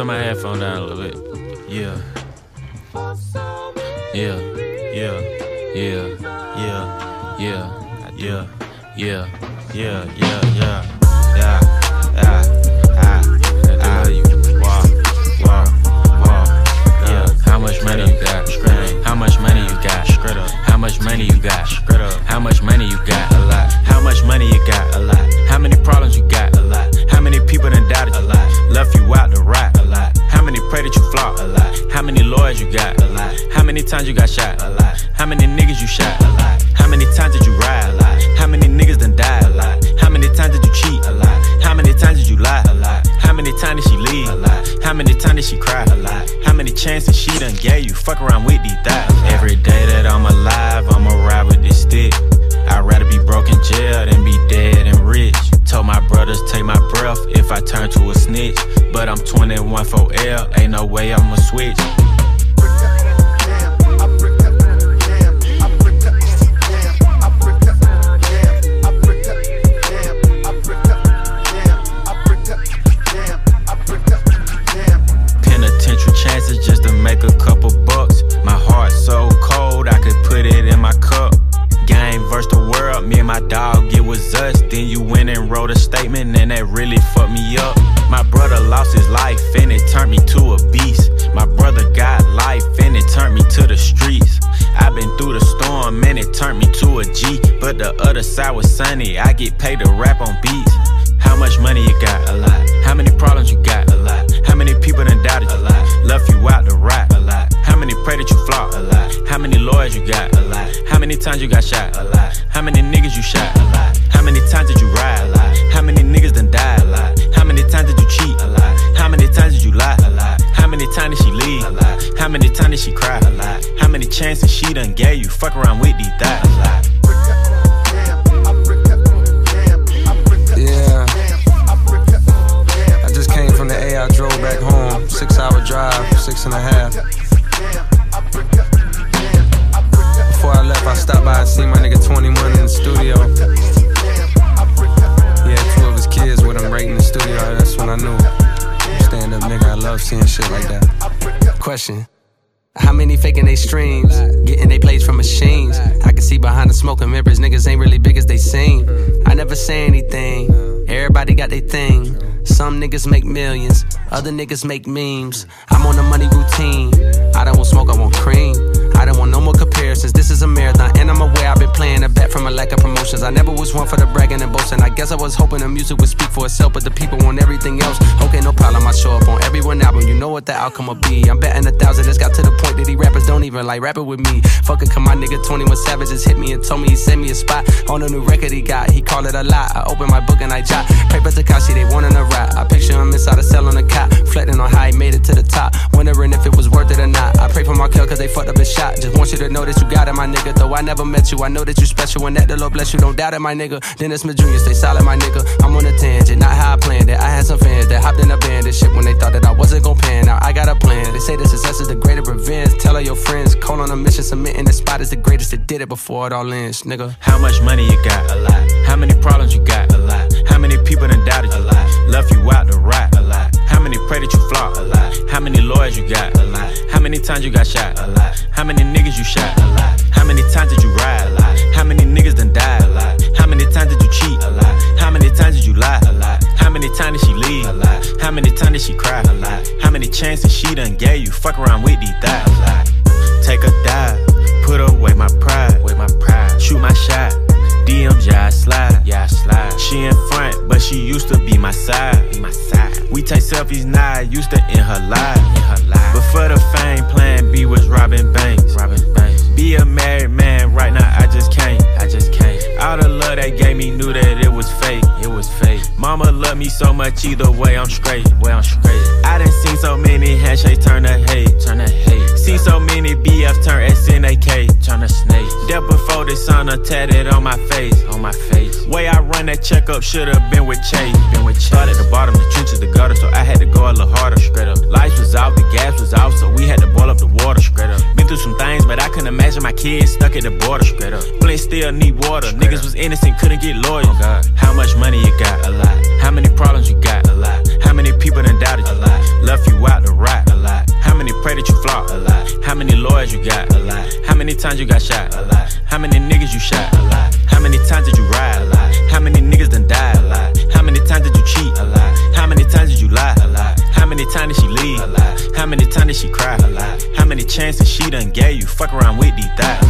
turn my headphone down a little bit. Yeah. Yeah. Yeah. Yeah. Yeah. Yeah. Yeah. Yeah. Yeah. Yeah. Yeah. Yeah. Yeah. Ah. Ah. How much money you got? How much money you got? How much money you got? How much money you got? Many lawyers you got? A lot. How many times you got shot? A lot. How many niggas you shot? A lot. How many times did you ride? A lot. How many niggas done died? A lot. How many times did you cheat? A lot. How many times did you lie? A lot. How many times did she leave? A lot. How many times did she cry? A lot. How many chances she done gave you? Fuck around with these thighs. Every day that I'm alive, I'ma if I turn to a snitch. But I'm 21 for L, ain't no way I'ma switch. Fucked me up. My brother lost his life, and it turned me to a beast. My brother got life, and it turned me to the streets. I've been through the storm, and it turned me to a G. But the other side was sunny, I get paid to rap on beats. How much money you got? A lot. How many problems you got? A lot. How many people done doubted you? A lot. Left you out to rot? A lot. How many pray that you flop? A lot. How many lawyers you got? A lot. How many times you got shot? A lot. How many niggas you shot? A lot. How many times did you ride? A lot. How many niggas done died? Times did you cheat? A lot. How many times did you lie? A lot. How many times did she leave? A lot. How many times did she cry? A lot. How many chances she done gave you? Fuck around with these thighs. A lot. Yeah. I just came from the A, I drove back home. Six hour drive, six and a half. Shit like that. Question. How many faking they streams? Getting they plays from machines. I can see behind the smoke and mirrors, niggas ain't really big as they seem. I never say anything. Everybody got their thing. Some niggas make millions, other niggas make memes. I'm on a money routine. I don't want smoke, I want cream. I don't want no more comparisons. This is a marathon, and I'm aware I've been playing a bet from a lack of promotions. I never was one for the bragging and boasting. I guess I was hoping the music would speak for itself, but the people want everything else. Okay, no problem. I show up on every one album. You know what the outcome will be. I'm betting a thousand. It's got to the point that these rappers don't even like rapping with me. Fuck it, come my nigga 21 Savage just hit me and told me he sent me a spot on a new record he got. He called it a lot. I open my book and I jot. Paper Tekashi, they wanting a rap. I picture him inside a cell on a cot, reflecting on how he made it to the top. Wondering if it was worth it or not. I pray for Markelle cause they fucked up his shot. Just want you to know that you got it, my nigga. Though I never met you, I know that you special and that the Lord bless you. Don't doubt it, my nigga. Dennis Smith Jr., stay solid, my nigga. I'm on a tangent, not how I planned it. I had some fans that hopped in a band and shit when they thought that I wasn't gon' pan. Now I got a plan. They say the success is the greater revenge. Tell all your friends, call on a mission, submitting the spot is the greatest that did it before it all ends, nigga. How much money you got? A lot. How many problems you got? A lot. How many people done doubted you? A lot. Left you out to rot? A lot. How many pray that you flop? A lot. How many lawyers you got? A lot. How many times you got shot? A lot. How many niggas you shot? A lot. How many times did you ride? A lot. How many niggas done died? A lot. How many times did you cheat? A lot. How many times did you lie? A lot. How many times did she leave? A lot. How many times did she cry? A lot. How many chances she done gave you? Fuck around with these thighs. A lot. Take a dive, put away my pride. With my pride. Shoot my shot. DMs, yeah, I slide. Yeah, I slide. She in front, but she used to be my side. Be my side. We take selfies now, used to in her life. In her life. But for the fame, plan was Robin Banks. Robin Banks. Be a married man right now, I just can't. I just can't. All the love they gave me knew that it was fake. It was fake. Mama loved me so much, either way I'm straight. Way I'm straight. I done seen so many handshakes turn to hate. Turn to hate. See so many BFs turn SNAK. Turn to snake. That before this sun I tatted on my face. On my face that checkup should've been with Chase. Been with Chase. Started at the bottom, the trenches, the gutter, so I had to go a little harder. Straight up. Lights was out, the gas was out, so we had to boil up the water. Straight up. Been through some things, but I couldn't imagine my kids stuck at the border. Straight up. Flint still need water. Straight Niggas up. was innocent, couldn't get lawyers. Oh God. How much money you got? A lot. How many problems you got? A lot. How many people done doubted you? A lot. Left you out to rot? A lot. How many pray that you flop? A lot. How many lawyers you got? A lot. How many times you got shot? A lot. How many niggas you shot? A lot. How many times did you did she cry? A lot. How many chances she done gave you? Fuck around with these thighs.